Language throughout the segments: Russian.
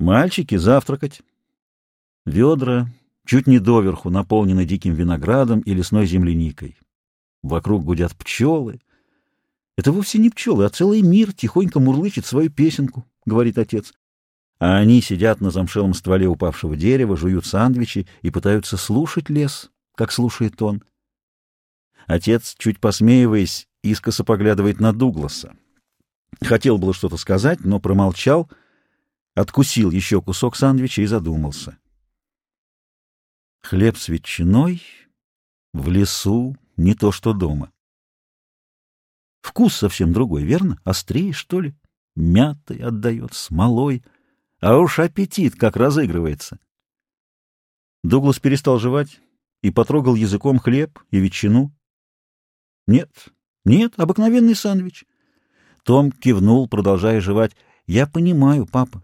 Мальчики завтракать. Ведра чуть не доверху наполнены диким виноградом и лесной земляникой. Вокруг гудят пчелы. Это вовсе не пчелы, а целый мир тихонько мурлычет свою песенку, — говорит отец. А они сидят на замшелом стволе упавшего дерева, жуют сандвичи и пытаются слушать лес, как слушает он. Отец, чуть посмеиваясь, искоса поглядывает на Дугласа. Хотел было что-то сказать, но промолчал, откусил еще кусок сандвича и задумался. Хлеб с ветчиной в лесу не то что дома. Вкус совсем другой, верно? Острее, что ли? Мятой отдает, смолой. А уж аппетит как разыгрывается. Дуглас перестал жевать и потрогал языком хлеб и ветчину. Нет, нет, обыкновенный сандвич. Том кивнул, продолжая жевать. Я понимаю, папа.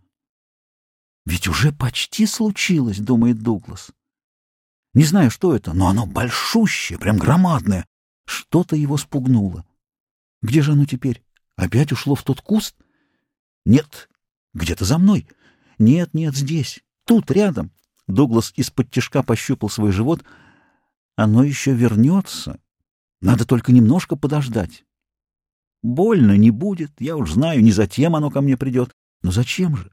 Ведь уже почти случилось, думает Дуглас. Не знаю, что это, но оно большущее, прям громадное. Что-то его спугнуло. Где же оно теперь? Опять ушло в тот куст? Нет, где-то за мной. Нет, нет, здесь, тут, рядом. Дуглас из-под тяжка пощупал свой живот. Оно еще вернется. Надо только немножко подождать. Больно не будет, я уж знаю, не затем оно ко мне придет. Но зачем же?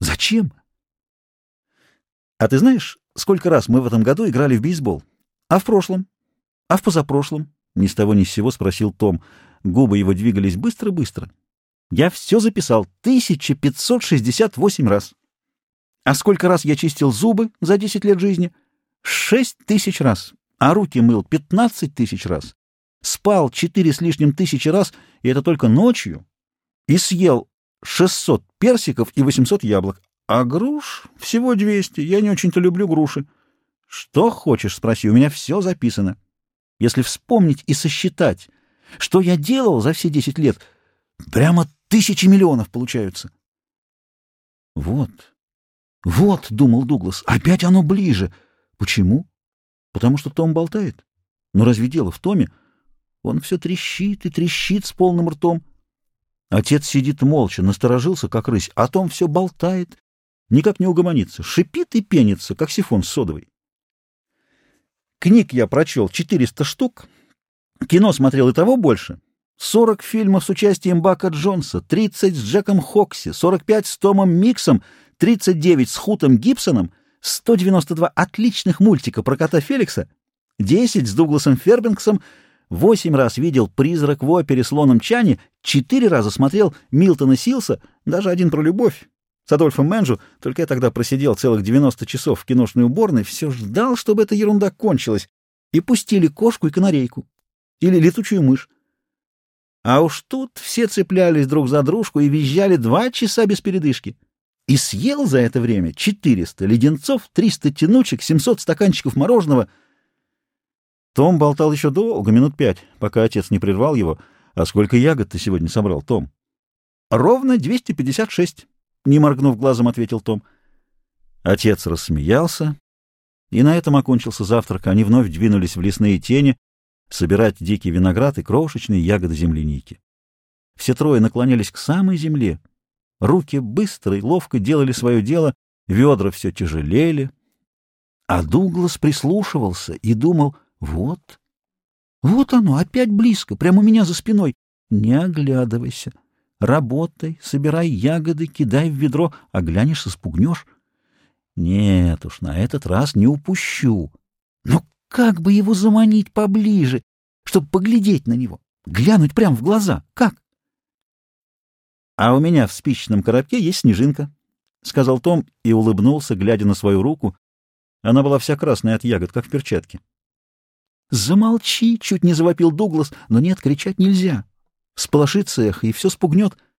Зачем? А ты знаешь, Сколько раз мы в этом году играли в бейсбол? А в прошлом? А в позапрошлом? Ни с того ни с сего спросил Том. Губы его двигались быстро-быстро. Я все записал. 1568 раз. А сколько раз я чистил зубы за 10 лет жизни? Шесть тысяч раз. А руки мыл 15 тысяч раз. Спал четыре с лишним тысячи раз, и это только ночью. И съел 600 персиков и 800 яблок. А груш всего двести. Я не очень-то люблю груши. Что хочешь, спроси, у меня все записано. Если вспомнить и сосчитать, что я делал за все десять лет, прямо тысячи миллионов получаются. Вот, вот, — думал Дуглас, — опять оно ближе. Почему? Потому что Том болтает. Но разве дело в Томе? Он все трещит и трещит с полным ртом. Отец сидит молча, насторожился, как рысь, а Том все болтает Никак не угомонится, шипит и пенится, как сифон с содовой. Книг я прочел 400 штук, кино смотрел и того больше. 40 фильмов с участием Бака Джонса, 30 с Джеком Хокси, 45 с Томом Миксом, 39 с Хутом Гибсоном, 192 отличных мультика про кота Феликса, 10 с Дугласом Фербинксом, 8 раз видел «Призрак в опере» с Лоном Чани, 4 раза смотрел Милтона Силса, даже один про любовь, с Адольфом Менджу, только я тогда просидел целых 90 часов в киношной уборной, все ждал, чтобы эта ерунда кончилась, и пустили кошку и канарейку. Или летучую мышь. А уж тут все цеплялись друг за дружку и визжали два часа без передышки. И съел за это время 400 леденцов, 300 тянучек, 700 стаканчиков мороженого. Том болтал еще долго, минут пять, пока отец не прервал его. «А сколько ягод ты сегодня собрал, Том?» «Ровно 256». — не моргнув глазом, ответил Том. Отец рассмеялся, и на этом окончился завтрак. Они вновь двинулись в лесные тени собирать дикий виноград и крошечные ягоды земляники. Все трое наклонялись к самой земле. Руки быстро и ловко делали свое дело, ведра все тяжелели. А Дуглас прислушивался и думал, вот, вот оно, опять близко, прямо у меня за спиной. Не оглядывайся. Работай, собирай ягоды, кидай в ведро, а глянешь, спугнешь. Нет уж, на этот раз не упущу. Но как бы его заманить поближе, чтобы поглядеть на него, глянуть прямо в глаза? Как? — А у меня в спичечном коробке есть снежинка, — сказал Том и улыбнулся, глядя на свою руку. Она была вся красная от ягод, как в перчатке. — Замолчи! — чуть не завопил Дуглас, но нет, кричать нельзя. Сполошится эхо, и все спугнет —